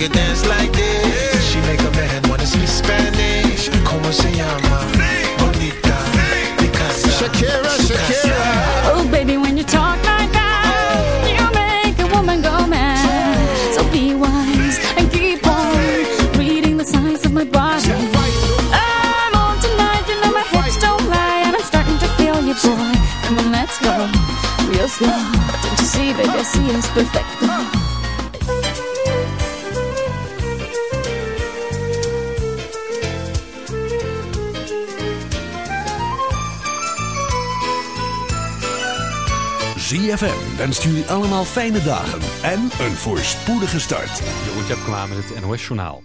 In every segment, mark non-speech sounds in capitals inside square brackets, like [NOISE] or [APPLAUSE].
could dance like this. She make a man wanna speak Spanish. Como se llama? Bonita. Picasa. Uh, Shakira, uh, Shakira. Oh, baby, when you talk like that, you make a woman go mad. So be wise and keep on reading the signs of my body. I'm on tonight, you know my hips don't lie, and I'm starting to feel you, boy. Come on, let's go real slow. Don't you see, baby, I see it's perfect. ZFM wenst jullie allemaal fijne dagen en een voorspoedige start. Jeroen Tjepkema met het NOS Journaal.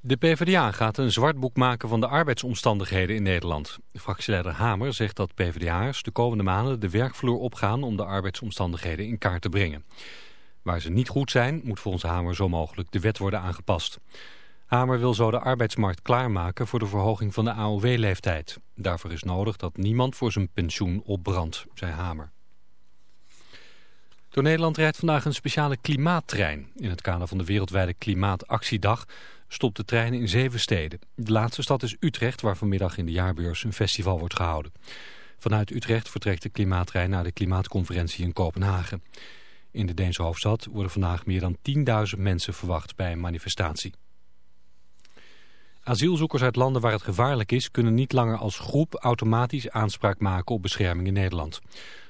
De PvdA gaat een zwartboek maken van de arbeidsomstandigheden in Nederland. Fractieleider Hamer zegt dat PvdA'ers de komende maanden de werkvloer opgaan om de arbeidsomstandigheden in kaart te brengen. Waar ze niet goed zijn, moet volgens Hamer zo mogelijk de wet worden aangepast. Hamer wil zo de arbeidsmarkt klaarmaken voor de verhoging van de AOW-leeftijd. Daarvoor is nodig dat niemand voor zijn pensioen opbrandt, zei Hamer. Door Nederland rijdt vandaag een speciale klimaattrein. In het kader van de wereldwijde klimaatactiedag stopt de trein in zeven steden. De laatste stad is Utrecht, waar vanmiddag in de jaarbeurs een festival wordt gehouden. Vanuit Utrecht vertrekt de klimaattrein naar de klimaatconferentie in Kopenhagen. In de Deense hoofdstad worden vandaag meer dan 10.000 mensen verwacht bij een manifestatie. Asielzoekers uit landen waar het gevaarlijk is... kunnen niet langer als groep automatisch aanspraak maken op bescherming in Nederland.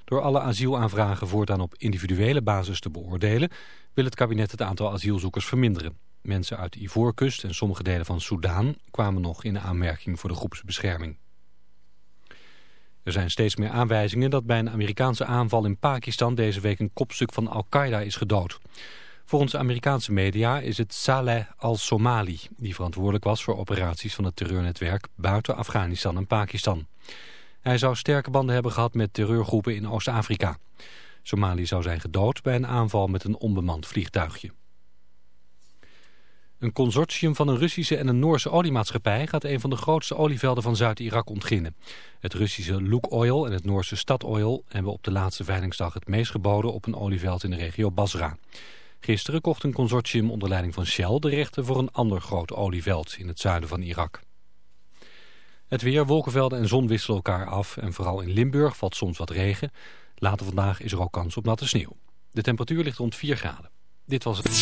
Door alle asielaanvragen voortaan op individuele basis te beoordelen... wil het kabinet het aantal asielzoekers verminderen. Mensen uit de Ivoorkust en sommige delen van Soudaan... kwamen nog in aanmerking voor de groepsbescherming. Er zijn steeds meer aanwijzingen dat bij een Amerikaanse aanval in Pakistan... deze week een kopstuk van Al-Qaeda is gedood. Volgens Amerikaanse media is het Saleh al-Somali... die verantwoordelijk was voor operaties van het terreurnetwerk... buiten Afghanistan en Pakistan. Hij zou sterke banden hebben gehad met terreurgroepen in Oost-Afrika. Somali zou zijn gedood bij een aanval met een onbemand vliegtuigje. Een consortium van een Russische en een Noorse oliemaatschappij gaat een van de grootste olievelden van Zuid-Irak ontginnen. Het Russische Luke Oil en het Noorse Statoil hebben op de laatste veilingsdag het meest geboden op een olieveld in de regio Basra. Gisteren kocht een consortium onder leiding van Shell de rechten voor een ander groot olieveld in het zuiden van Irak. Het weer, wolkenvelden en zon wisselen elkaar af en vooral in Limburg valt soms wat regen. Later vandaag is er ook kans op natte sneeuw. De temperatuur ligt rond 4 graden. Dit was het.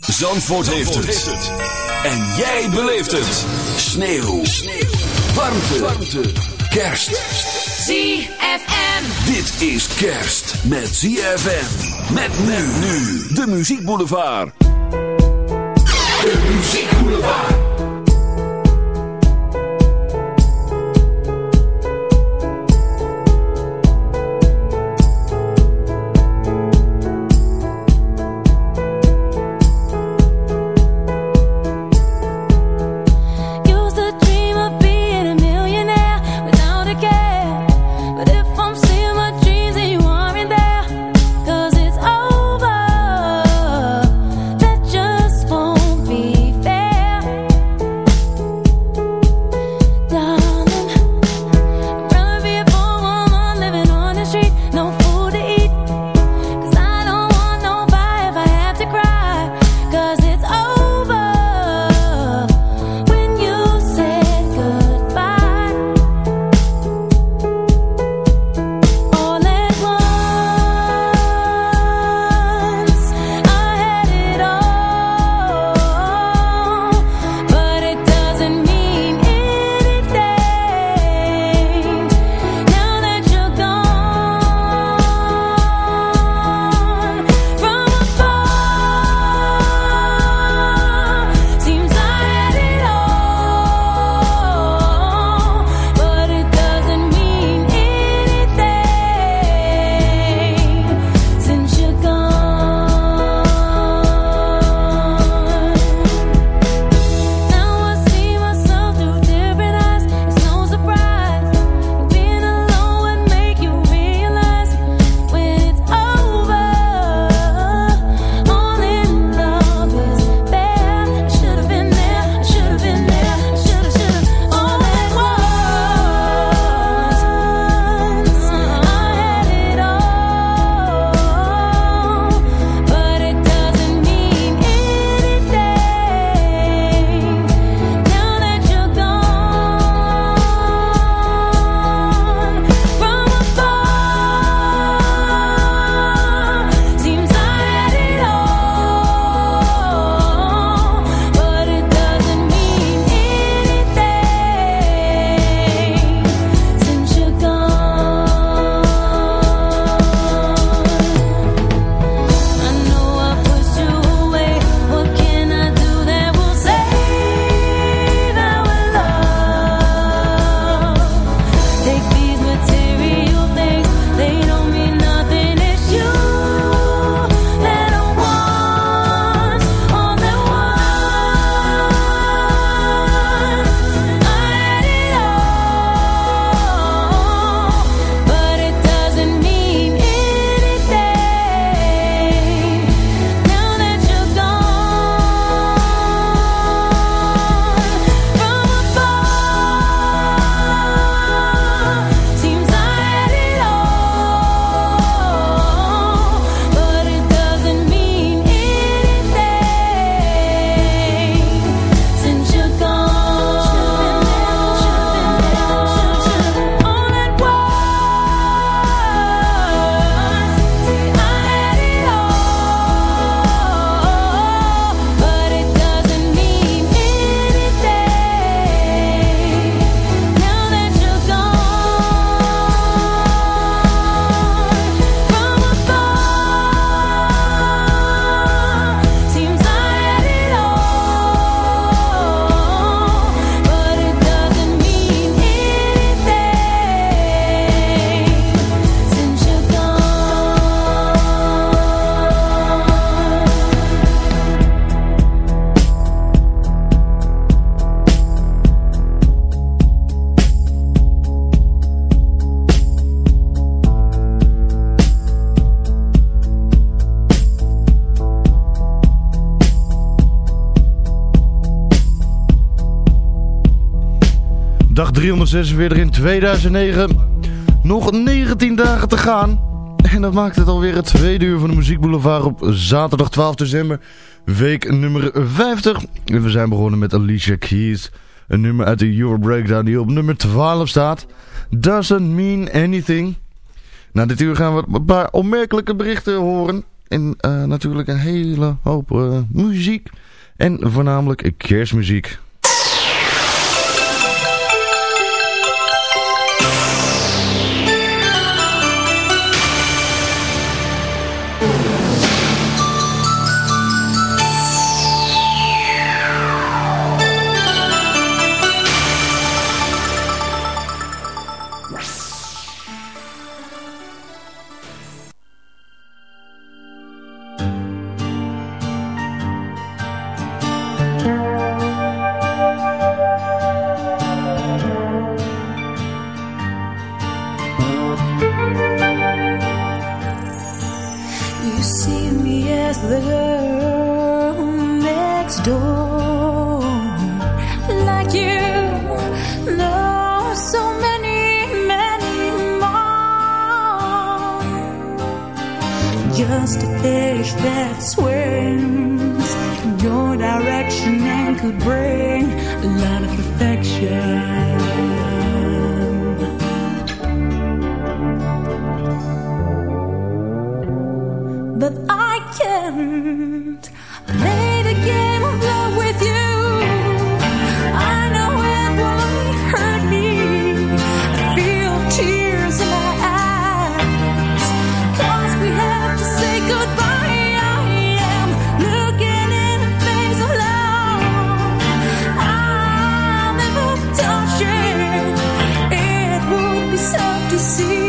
Zandvoort, heeft, het. En jij beleeft het. Sneeuw. Warmte. Warmte. Kerst. ZFM. Dit is kerst met ZFM. Met nu nu. De Muziek Boulevard. De Muziek Boulevard. 46 in 2009. Nog 19 dagen te gaan. En dat maakt het alweer het tweede uur van de Muziek Boulevard op zaterdag 12 december. Week nummer 50. En we zijn begonnen met Alicia Keys. Een nummer uit de Euro Breakdown die op nummer 12 staat. Doesn't mean anything. Na dit uur gaan we een paar onmerkelijke berichten horen. En eh, natuurlijk een hele hoop eh, muziek. En voornamelijk kerstmuziek. just a fish that swims in your direction and could bring a lot of perfection, But I can't play the game of love. see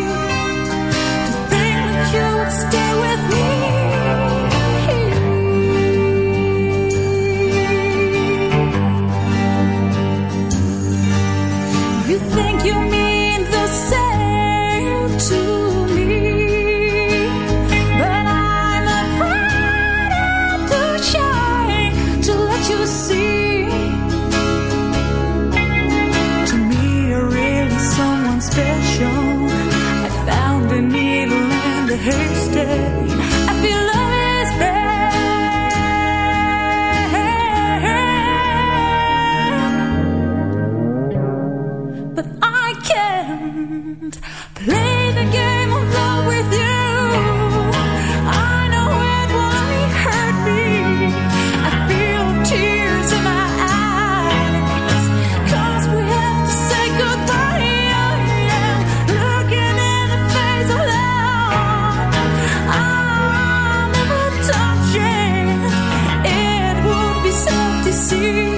you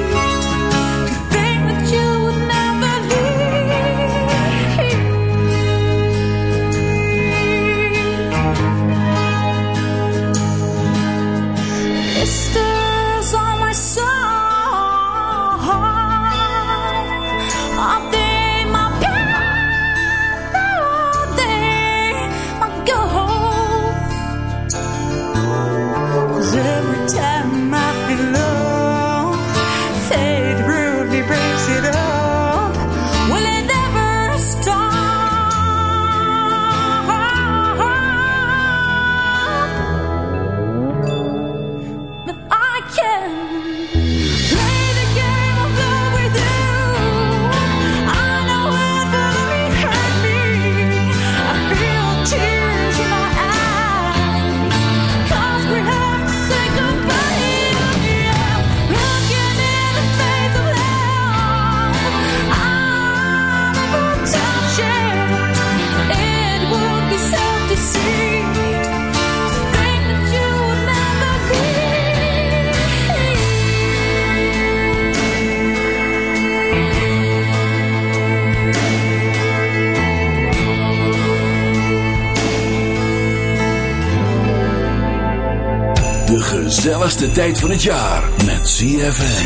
lekkerste tijd van het jaar met ZFM.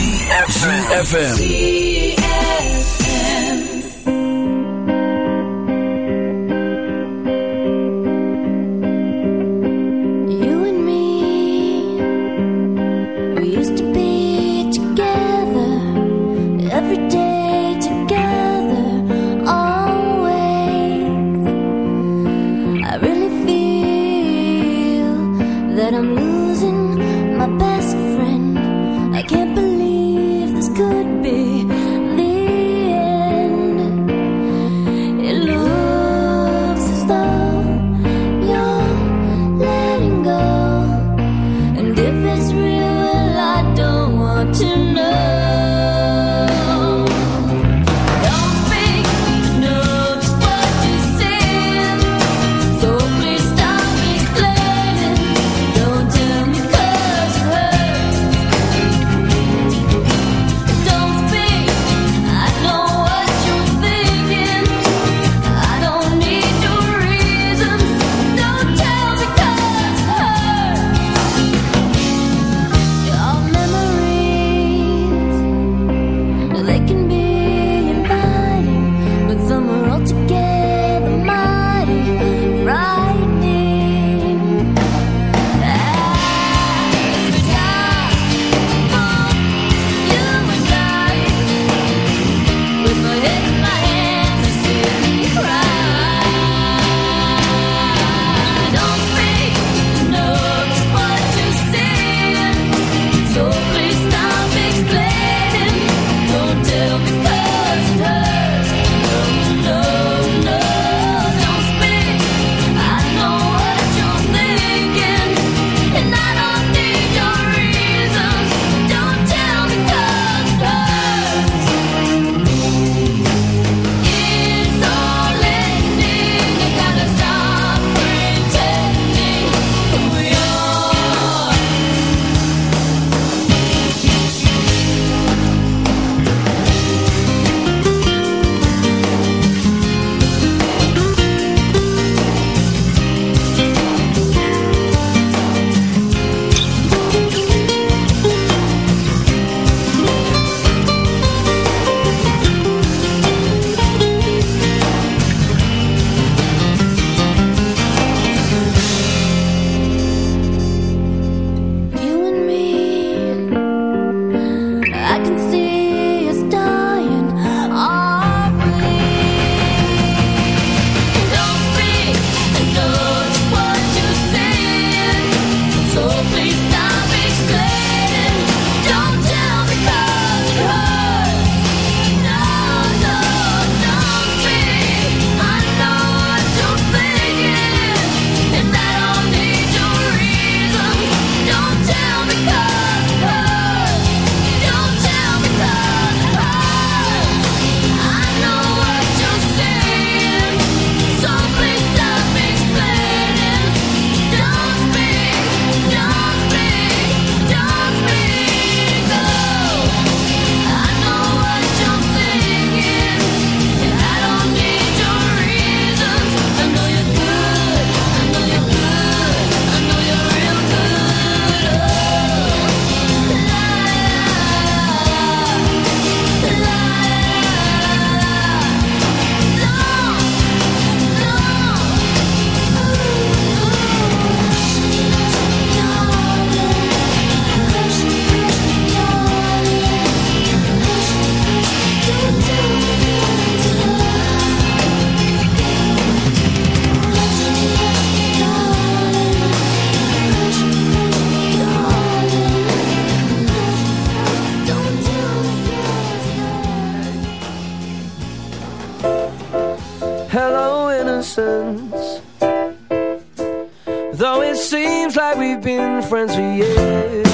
ZFM. You and me, we used to be together every day together, always. I really feel that I'm losing my best say how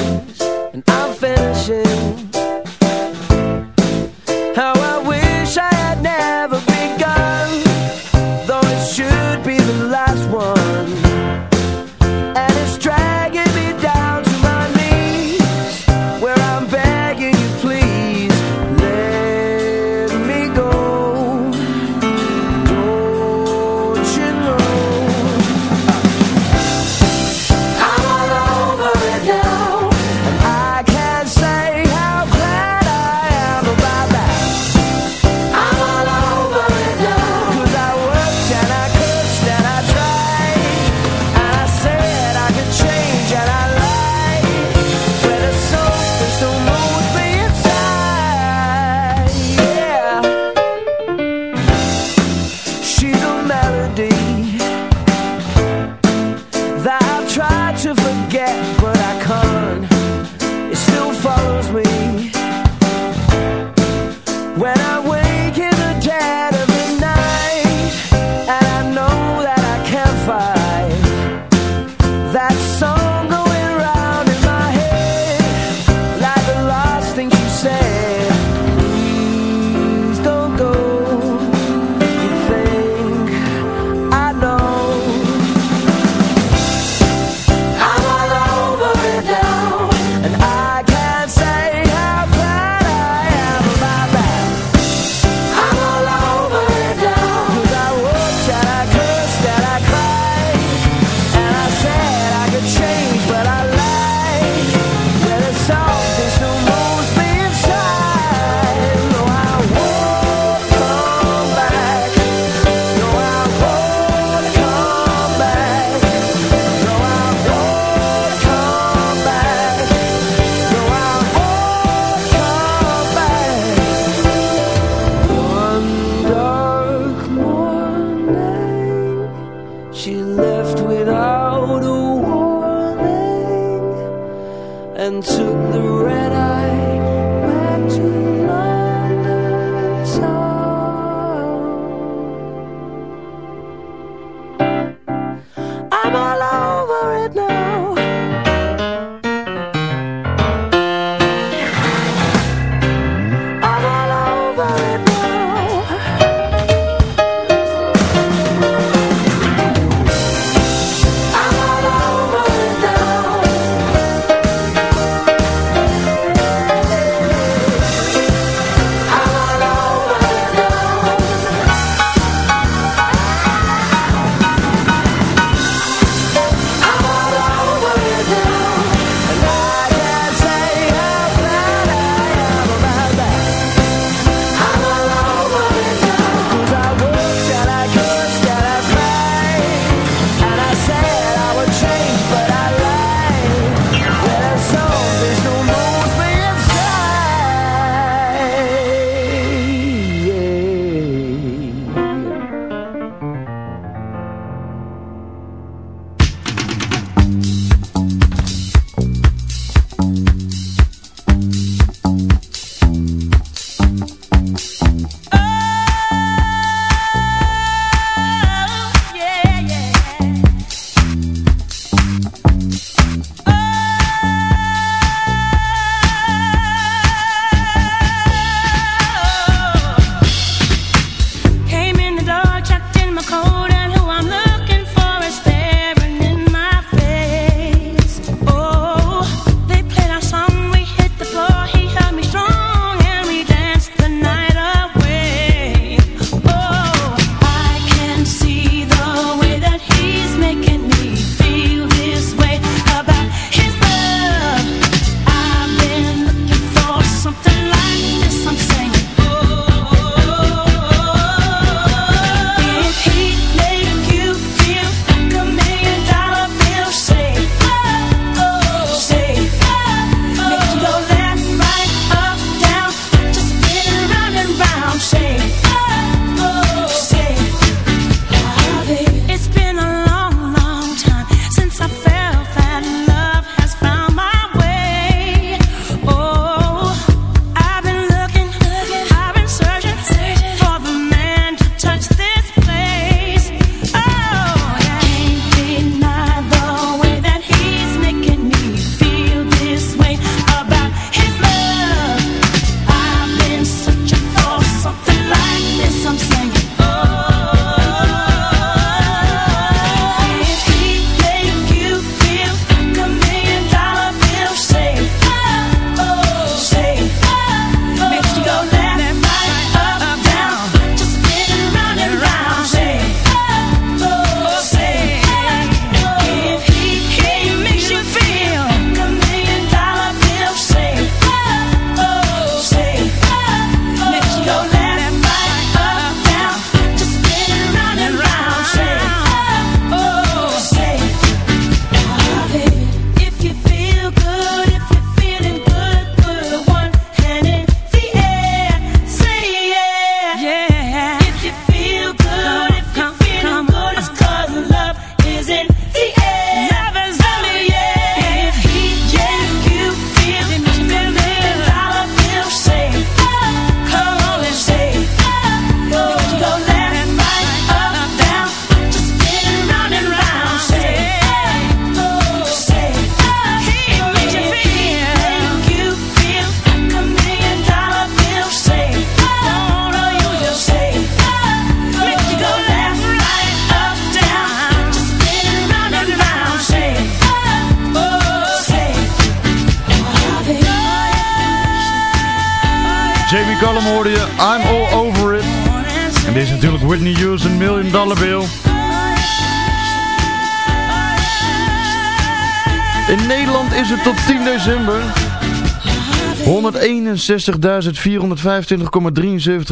161.425,73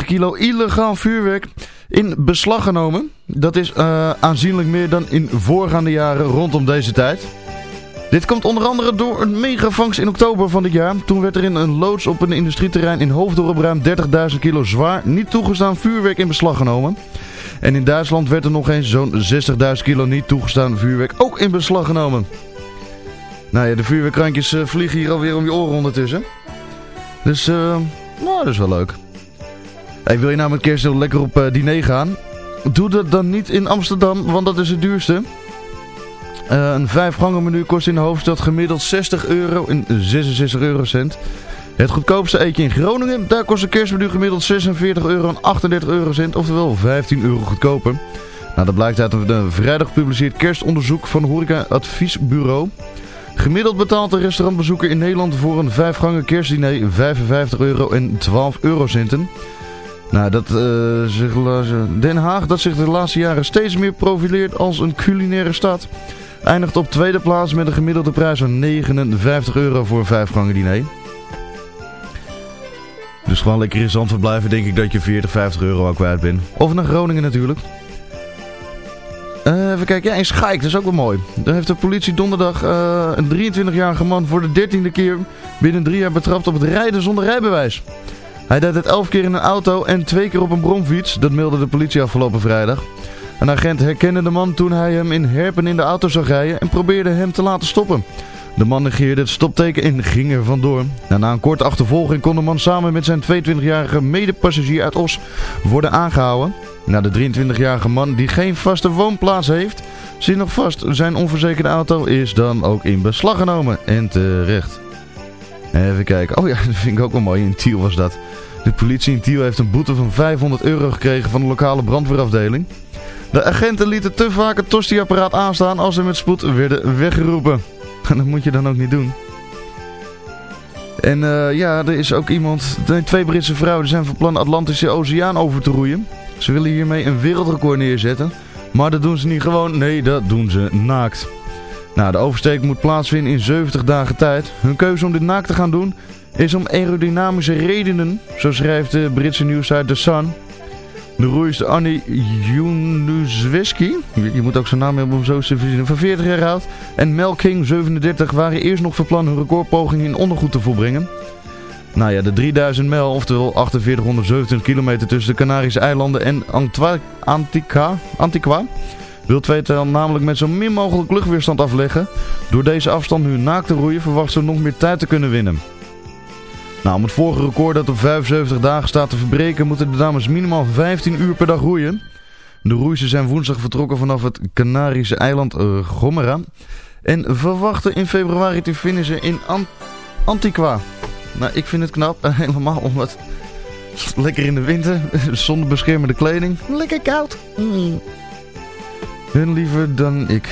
kilo illegaal vuurwerk in beslag genomen. Dat is uh, aanzienlijk meer dan in voorgaande jaren rondom deze tijd. Dit komt onder andere door een megavangst in oktober van dit jaar. Toen werd er in een loods op een industrieterrein in Hoofddorp ruim 30.000 kilo zwaar niet toegestaan vuurwerk in beslag genomen. En in Duitsland werd er nog eens zo'n 60.000 kilo niet toegestaan vuurwerk ook in beslag genomen. Nou ja, de vuurwerkkrankjes uh, vliegen hier alweer om je oren ondertussen. Dus, uh, nou, dat is wel leuk. Wil je nou met kerst heel lekker op uh, diner gaan? Doe dat dan niet in Amsterdam, want dat is het duurste. Uh, een vijfgangen menu kost in de hoofdstad gemiddeld 60 euro en 66 eurocent. Het goedkoopste eetje in Groningen, daar kost een kerstmenu gemiddeld 46 euro en 38 eurocent, oftewel 15 euro goedkoper. Nou, dat blijkt uit een vrijdag gepubliceerd kerstonderzoek van Horeca Adviesbureau. Gemiddeld betaalt de restaurantbezoeker in Nederland voor een vijfgangen kerstdiner 55 euro en 12 eurocenten. Nou, dat uh, Den Haag, dat zich de laatste jaren steeds meer profileert als een culinaire stad, eindigt op tweede plaats met een gemiddelde prijs van 59 euro voor een vijfgangen diner. Dus gewoon lekker in Zandvoort blijven, denk ik dat je 40, 50 euro al kwijt bent. Of naar Groningen natuurlijk. Even kijken, ja, in Schaik, dat is ook wel mooi. Daar heeft de politie donderdag uh, een 23-jarige man voor de dertiende keer binnen drie jaar betrapt op het rijden zonder rijbewijs. Hij deed het elf keer in een auto en twee keer op een bromfiets, dat meldde de politie afgelopen vrijdag. Een agent herkende de man toen hij hem in Herpen in de auto zag rijden en probeerde hem te laten stoppen. De man negeerde het stopteken en ging er vandoor. Na een korte achtervolging kon de man samen met zijn 22-jarige medepassagier uit Os worden aangehouden. Na de 23-jarige man die geen vaste woonplaats heeft, zit nog vast. Zijn onverzekerde auto is dan ook in beslag genomen. En terecht. Even kijken. Oh ja, [LAUGHS] dat vind ik ook wel mooi. In Tiel was dat. De politie in Tiel heeft een boete van 500 euro gekregen van de lokale brandweerafdeling. De agenten lieten te vaak het tosti-apparaat aanstaan als ze met spoed werden weggeroepen. [LAUGHS] dat moet je dan ook niet doen. En uh, ja, er is ook iemand, twee Britse vrouwen zijn van plan Atlantische Oceaan over te roeien. Ze willen hiermee een wereldrecord neerzetten. Maar dat doen ze niet gewoon, nee dat doen ze naakt. Nou, de oversteek moet plaatsvinden in 70 dagen tijd. Hun keuze om dit naakt te gaan doen is om aerodynamische redenen, zo schrijft de Britse nieuwsite The Sun. De roeister Annie Junusweski, je moet ook zijn naam hebben om zo te verzinnen, van 40 jaar oud. En Mel King, 37, waren eerst nog van plan hun recordpoging in ondergoed te volbrengen. Nou ja, de 3000 mijl, oftewel 4827 kilometer tussen de Canarische eilanden en Antiqua, Antiqua, wil tweetal namelijk met zo min mogelijk luchtweerstand afleggen. Door deze afstand nu naakt te roeien verwacht ze nog meer tijd te kunnen winnen. Nou, om het vorige record dat op 75 dagen staat te verbreken, moeten de dames minimaal 15 uur per dag roeien. De roeisen zijn woensdag vertrokken vanaf het Canarische eiland uh, Gomera. En verwachten in februari te finishen in Ant Antiqua. Nou, ik vind het knap. Helemaal omdat... Lekker in de winter, [LAUGHS] zonder beschermende kleding. Lekker koud. Mm. Hun liever dan ik.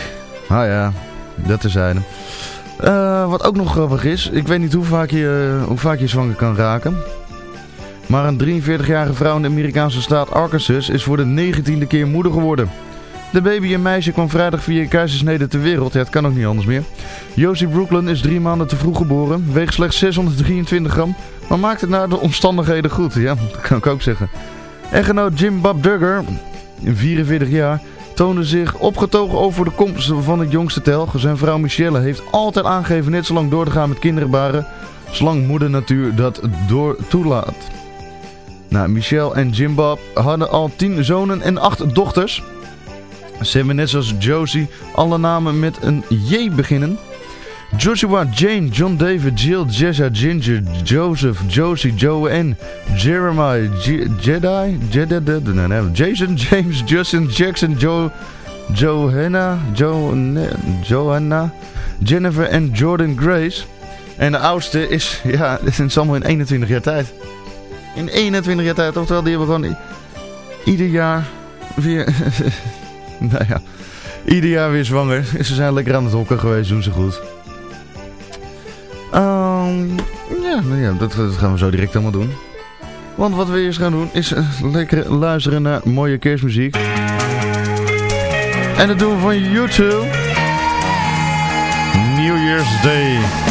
Ah ja, dat terzijde. Uh, wat ook nog grappig is, ik weet niet hoe vaak, je, hoe vaak je zwanger kan raken. Maar een 43-jarige vrouw in de Amerikaanse staat Arkansas is voor de 19e keer moeder geworden. De baby en meisje kwam vrijdag via keizersnede ter wereld. Ja, het kan ook niet anders meer. Josie Brooklyn is drie maanden te vroeg geboren. Weegt slechts 623 gram. Maar maakt het naar de omstandigheden goed. Ja, [LAUGHS] dat kan ik ook zeggen. Echtgenoot Jim Bob Duggar, 44 jaar, toonde zich opgetogen over de komst van het jongste tel. Zijn vrouw Michelle heeft altijd aangegeven net zo lang door te gaan met kinderen baren. Zolang moeder natuur dat door toelaat. Nou, Michelle en Jim Bob hadden al 10 zonen en 8 dochters. Ze hebben net zoals Josie alle namen met een J beginnen. Joshua, Jane, John David, Jill, Jessa, Ginger, Joseph, Josie, Joanne, Jeremiah, G Jedi, Jedi, Jason, James, Justin, Jackson, Joe, Johanna, jo Johanna, Jennifer en Jordan Grace. En de oudste is, ja, [LAUGHS] dit is allemaal in 21 jaar tijd. In 21 jaar tijd, oftewel die hebben gewoon ieder jaar weer... [LAUGHS] [LAUGHS] nou ja, ieder jaar weer zwanger. Ze zijn lekker aan het hokken geweest, doen ze goed. Ehm, ja, nou dat, gaan we zo direct allemaal doen. Want wat we eerst gaan doen is eh, lekker luisteren naar mooie kerstmuziek. En dat doen we van YouTube. New Year's Day.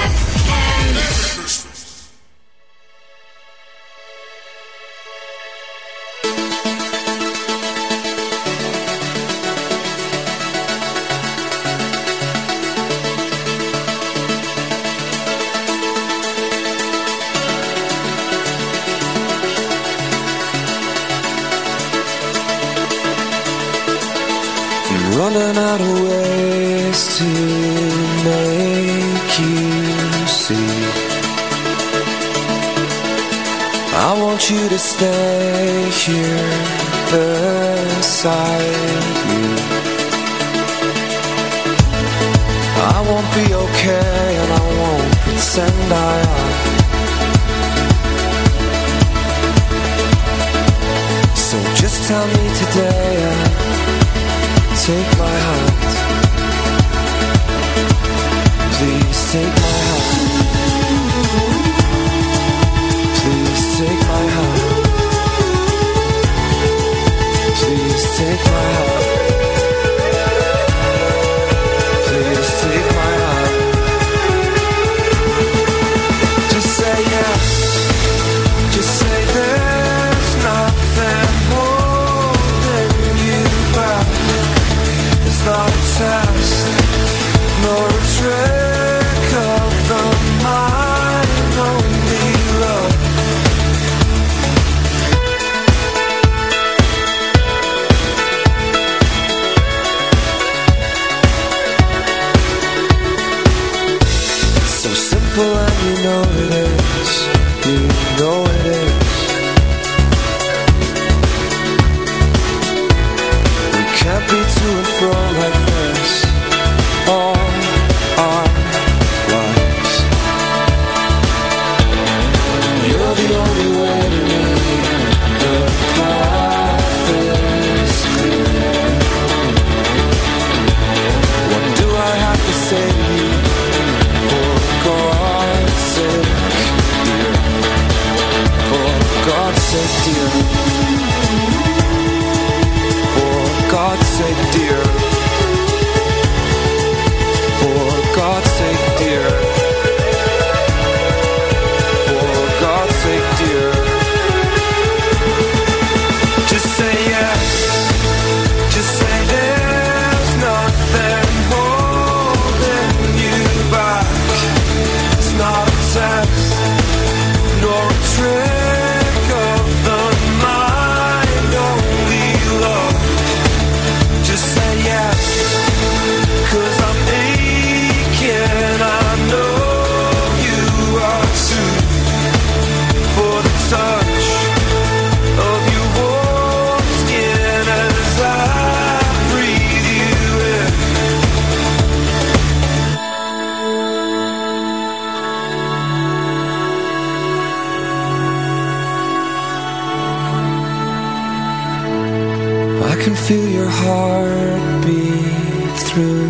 through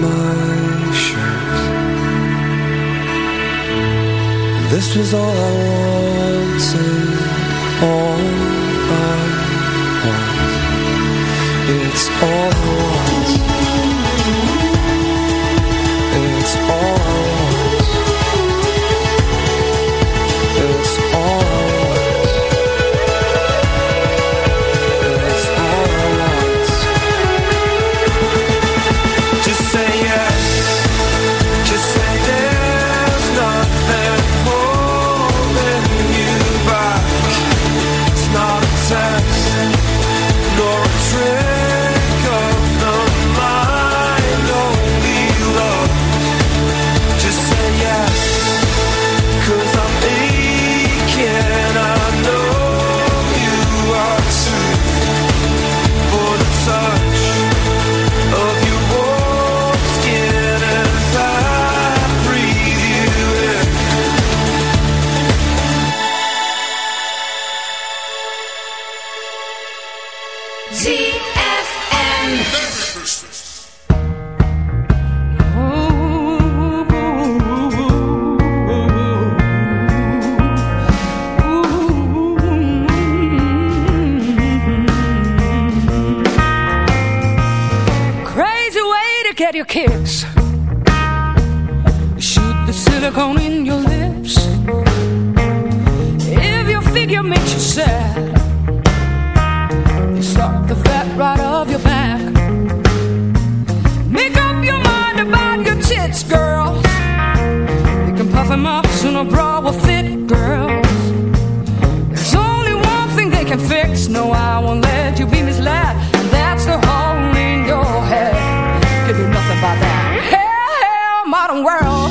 my shirt. This was all I wanted, all Shoot the silicone in your lips. If your figure makes you sad, they suck the fat right off your back. Make up your mind about your tits, girls. They can puff them up so no bra will fit, girls. There's only one thing they can fix. No, I won't let you be misled. And that's the hole in your head. Can do nothing about that. Hell, hell, modern world.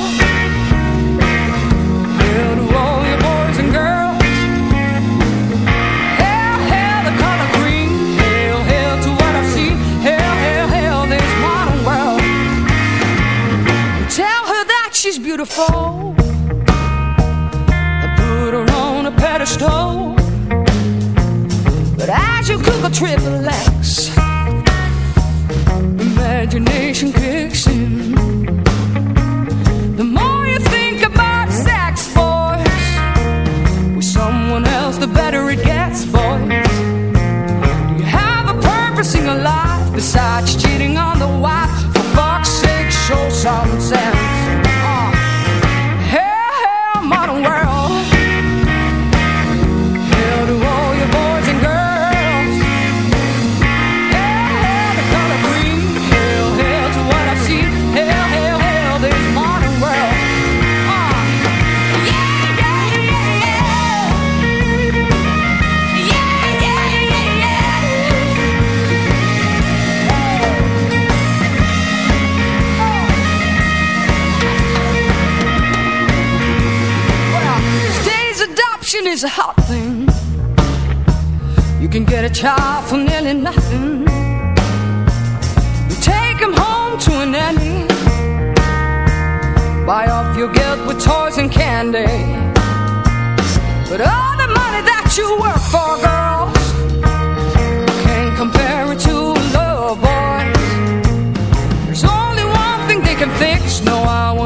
Pedestal. But as you cook a triple X, imagination kicks in. Can get a child for nearly nothing. You take him home to a nanny. Buy off your guilt with toys and candy. But all the money that you work for, girls, can't compare it to a love, boys. There's only one thing they can fix. No, I won't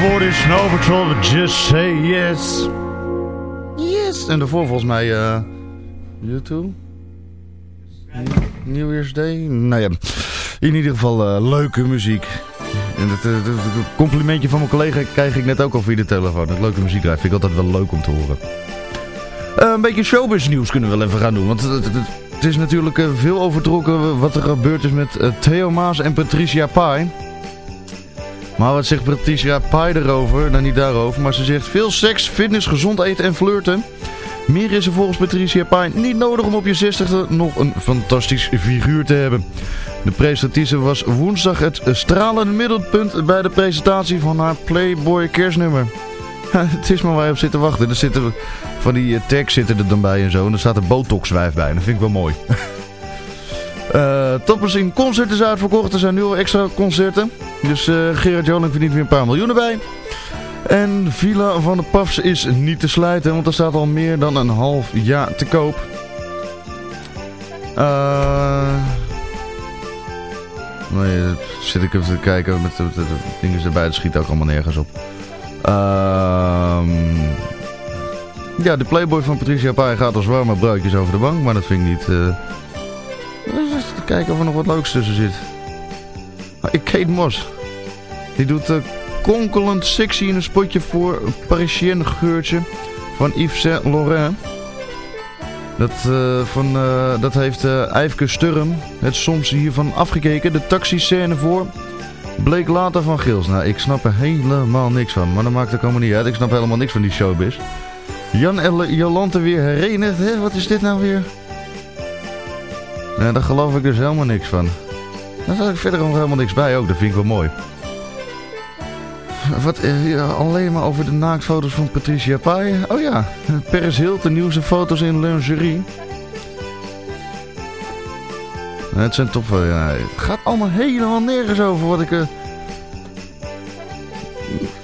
daarvoor is Snow Patrol Just Say Yes. Yes. En daarvoor volgens mij eh YouTube. New. Nou ja, in ieder geval eh, leuke muziek. En het, complimentje van mijn collega krijg ik net ook al via de telefoon. Dat leuke muziek. Vind ik altijd wel leuk om te horen. Eh, een beetje showbiz nieuws kunnen we wel even gaan doen. Want het, is natuurlijk veel overtrokken wat er gebeurd is met Theo Maas en Patricia Pai. Maar wat zegt Patricia Pai erover? Nou, niet daarover. Maar ze zegt veel seks, fitness, gezond eten en flirten. Meer is er volgens Patricia Pai niet nodig om op je 60e nog een fantastisch figuur te hebben. De presentatrice was woensdag het stralende middelpunt bij de presentatie van haar Playboy kerstnummer. [LAUGHS] het is maar waar je op zit te wachten. Er zitten van die eh, tags zitten er dan bij en zo. En er staat een botox-wijf bij. Dat vind ik wel mooi. [LAUGHS] Eh toppers in concerten zijn uitverkocht. Er zijn nu extra concerten. Dus eh Gerard Joling verdient weer een paar miljoenen bij. En Villa van de Pafs is niet te sluiten. Want er staat al meer dan een half jaar te koop. Eh... Nee, dat zit ik even te kijken. Met de, de- dingen erbij. Dat schiet ook allemaal nergens op. Ehm... Ja, de Playboy van Patricia Pai gaat als warme bruikjes over de bank. Maar dat vind ik niet... eh, te kijken of er nog wat leuks tussen zit. Ah, ik Kate Moss. Die doet eh konkelend sexy in een spotje voor een Parisienne geurtje van Yves Saint Laurent. Dat, eh, van, eh, dat heeft uh, Sturm het soms hiervan afgekeken. De taxiscène voor bleek later van Gils. Nou, ik snap er helemaal niks van. Maar dat maakt ook allemaal niet uit. Ik snap helemaal niks van die showbiz. Jan en Jolante weer herenigd. Hè? Wat is dit nou weer? Nee, daar geloof ik dus helemaal niks van. Daar zat ik verder nog helemaal niks bij ook. Dat vind ik wel mooi. wat, eh, alleen maar over de naaktfoto's van Patricia Pai. Oh ja, Paris Hilton, nieuwste foto's in lingerie. Het zijn toch wel, ja, het gaat allemaal helemaal nergens over wat ik... eh,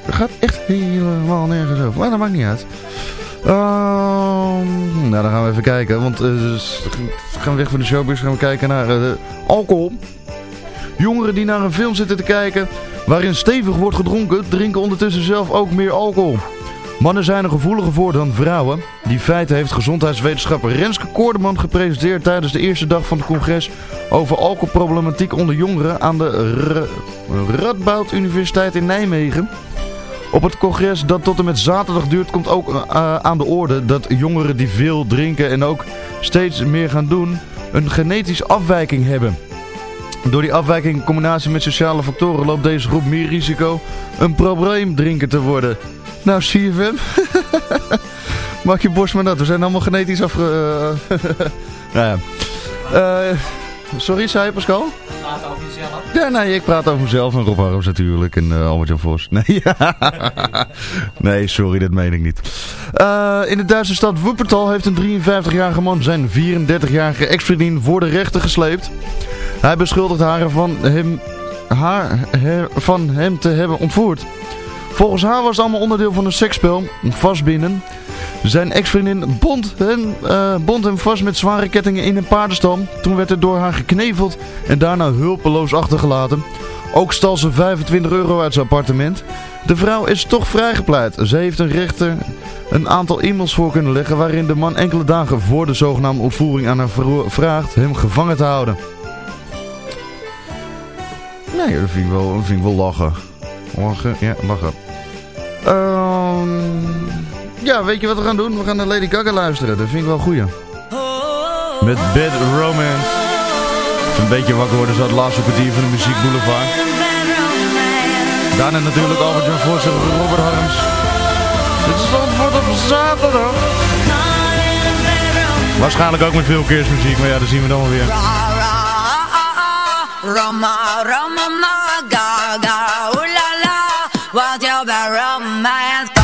het gaat echt helemaal nergens over, maar dat maakt niet uit. Ehm, nou, dan gaan we even kijken, want eh, we gaan weg van de showbiz, gaan we kijken naar eh, de alcohol. Jongeren die naar een film zitten te kijken waarin stevig wordt gedronken, drinken ondertussen zelf ook meer alcohol. Mannen zijn er gevoeliger voor dan vrouwen. Die feiten heeft gezondheidswetenschapper Renske Koordeman gepresenteerd tijdens de eerste dag van het congres over alcoholproblematiek onder jongeren aan de Radboud Universiteit in Nijmegen. Op het congres dat tot en met zaterdag duurt komt ook eh, aan de orde dat jongeren die veel drinken en ook steeds meer gaan doen een genetische afwijking hebben. Door die afwijking in combinatie met sociale factoren loopt deze groep meer risico een probleemdrinker te worden. Nou, CFM. [LAUGHS] Maak je borst maar dat. We zijn allemaal genetisch afge... eh, [LAUGHS] nou ja. Eh, sorry, zei je Pascal? Praat over jezelf. Ja, nee, ik praat over mezelf en Rob Harms natuurlijk en uh, Albert-Jan Vos. [LAUGHS] Nee, nee, sorry, dat meen ik niet. Uh, in de Duitse stad Wuppertal heeft een 53-jarige man zijn 34-jarige ex-vriendin voor de rechter gesleept. Hij beschuldigt haar van hem, haar, van hem te hebben ontvoerd. Volgens haar was het allemaal onderdeel van een seksspel, vastbinden. Zijn ex-vriendin bond, hem, uh, bond hem vast met zware kettingen in een paardenstal. Toen werd er door haar gekneveld en daarna hulpeloos achtergelaten. Ook stal ze 25 euro uit zijn appartement. De vrouw is toch vrijgepleit. Ze heeft een rechter een aantal e-mails voor kunnen leggen waarin de man enkele dagen voor de zogenaamde ontvoering aan haar vraagt hem gevangen te houden. Nee, dat vind ik wel, vind ik wel lachen. Lachen, ja, lachen. Um, ja, weet je wat we gaan doen? We gaan naar Lady Gaga luisteren. Dat vind ik wel goeie. Met Bad Romance. Een beetje wakker worden zo het laatste kwartier van de Muziek Boulevard. Daarna natuurlijk Albert Jan Vos en Robert Harms. Dit is antwoord op zaterdag. Waarschijnlijk ook met veel kerstmuziek, maar ja, dat zien we dan weer. Roma, Roma, Gaga, ooh la la, what's your bad romance?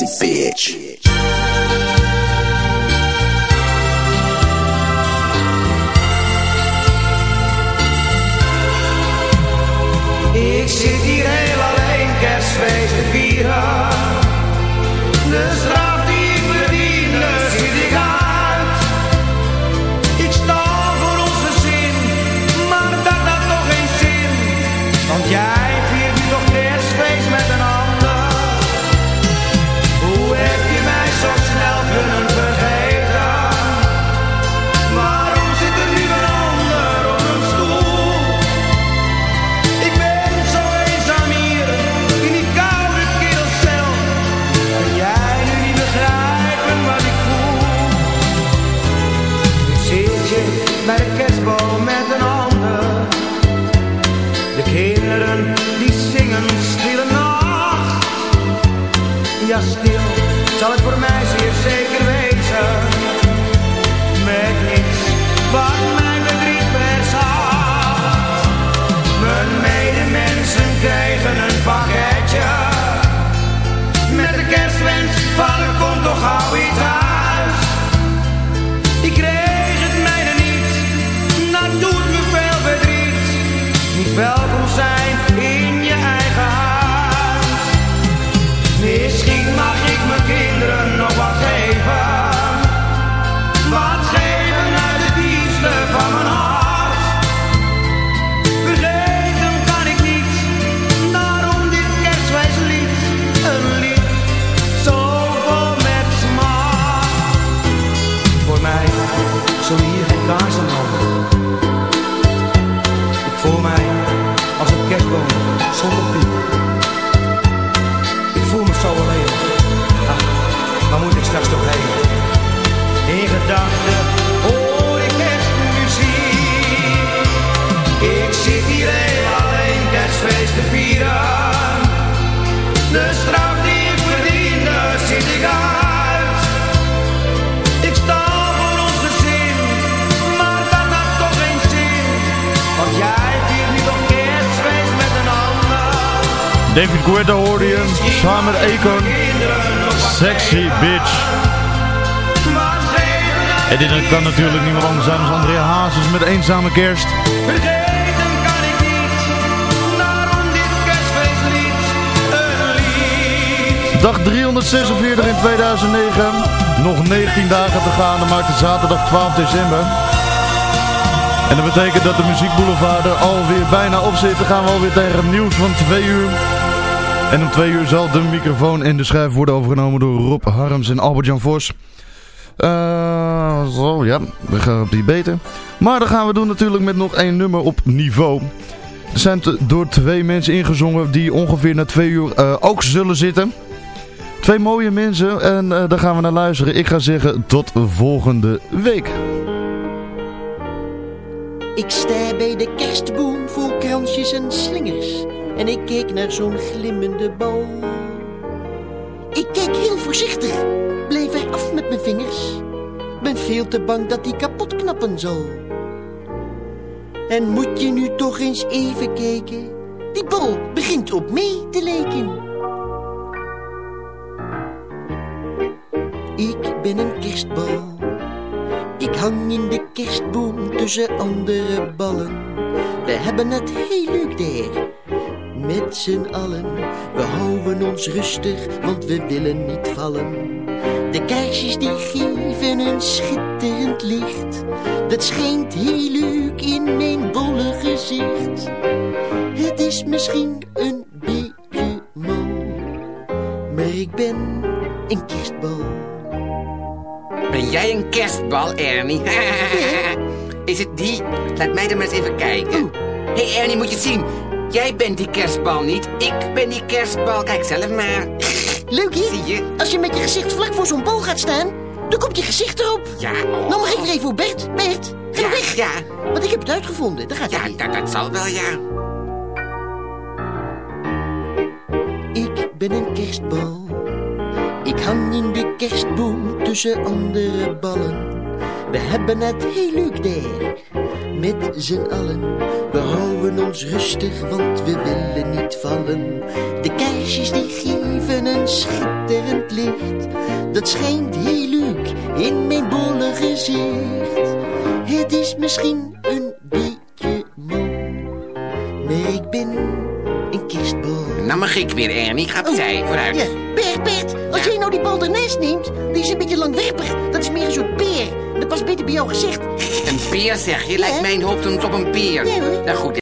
You's a sexy bitch. Met Akon. Sexy bitch. En dit kan natuurlijk niemand anders zijn dan Andrea Hazes met Eenzame Kerst. Niet. Dag 346 in 2009. Nog 19 dagen te gaan, dan maakt het zaterdag 12 december. En dat betekent dat de muziekboulevard er alweer bijna op zit. Dan gaan we alweer tegen het nieuws van 2 uur. En om 2 uur zal de microfoon en de schijf worden overgenomen door Rob Harms en Albert-Jan Vos. Eh, zo, ja, we gaan op die beter. Maar dan gaan we doen natuurlijk met nog één nummer op niveau. Er zijn door twee mensen ingezongen die ongeveer na twee uur eh, ook zullen zitten. Twee mooie mensen en eh, daar gaan we naar luisteren. Ik ga zeggen tot volgende week. Ik sta bij de kerstboom vol kransjes en slingers. En ik keek naar zo'n glimmende bal. Ik keek heel voorzichtig, bleef er af met mijn vingers. Ben veel te bang dat die kapot knappen zal. En moet je nu toch eens even kijken? Die bal begint op mee te lijken. Ik ben een kerstbal. Ik hang in de kerstboom tussen andere ballen. We hebben het heel leuk daar. Met z'n allen. We houden ons rustig, want we willen niet vallen. De kaarsjes die geven een schitterend licht. Dat schijnt heel leuk in mijn bolle gezicht. Het is misschien een beetje mal. Maar ik ben een kerstbal. Ben jij een kerstbal, Ernie? [LAUGHS] Is het die? Laat mij er maar eens even kijken. Hé hey Ernie, moet je zien. Jij bent die kerstbal niet. Ik ben die kerstbal. Kijk zelf maar. Leuk hè? Zie je? Als je met je gezicht vlak voor zo'n bal gaat staan, dan komt je gezicht erop. Ja, oh. Nou mag ik weer even op Bert. Bert, ga Ja, weg. ja. Want ik heb het uitgevonden. Daar gaat Ja, hij weer. dat, dat zal wel, ja. Ik ben een kerstbal. Ik hang in de kerstboom tussen andere ballen. We hebben het heel leuk daar. Met z'n allen. We houden ons rustig, want we willen niet vallen. De kaarsjes die geven een schitterend licht. Dat schijnt heel leuk in mijn bolle gezicht. Het is misschien een beetje mal. Maar ik ben een kerstbal. Nou mag ik weer, Ernie. Ik ga opzij, vooruit. Ja, Bert, Bert, als Ja. jij nou die bal neemt, die is een beetje langwerpig. Dat is meer een soort peer. Dat past beter bij jouw gezicht. Een peer, zeg je? Lijkt mijn hoofd op een peer. Ja, hoor. Nou goed,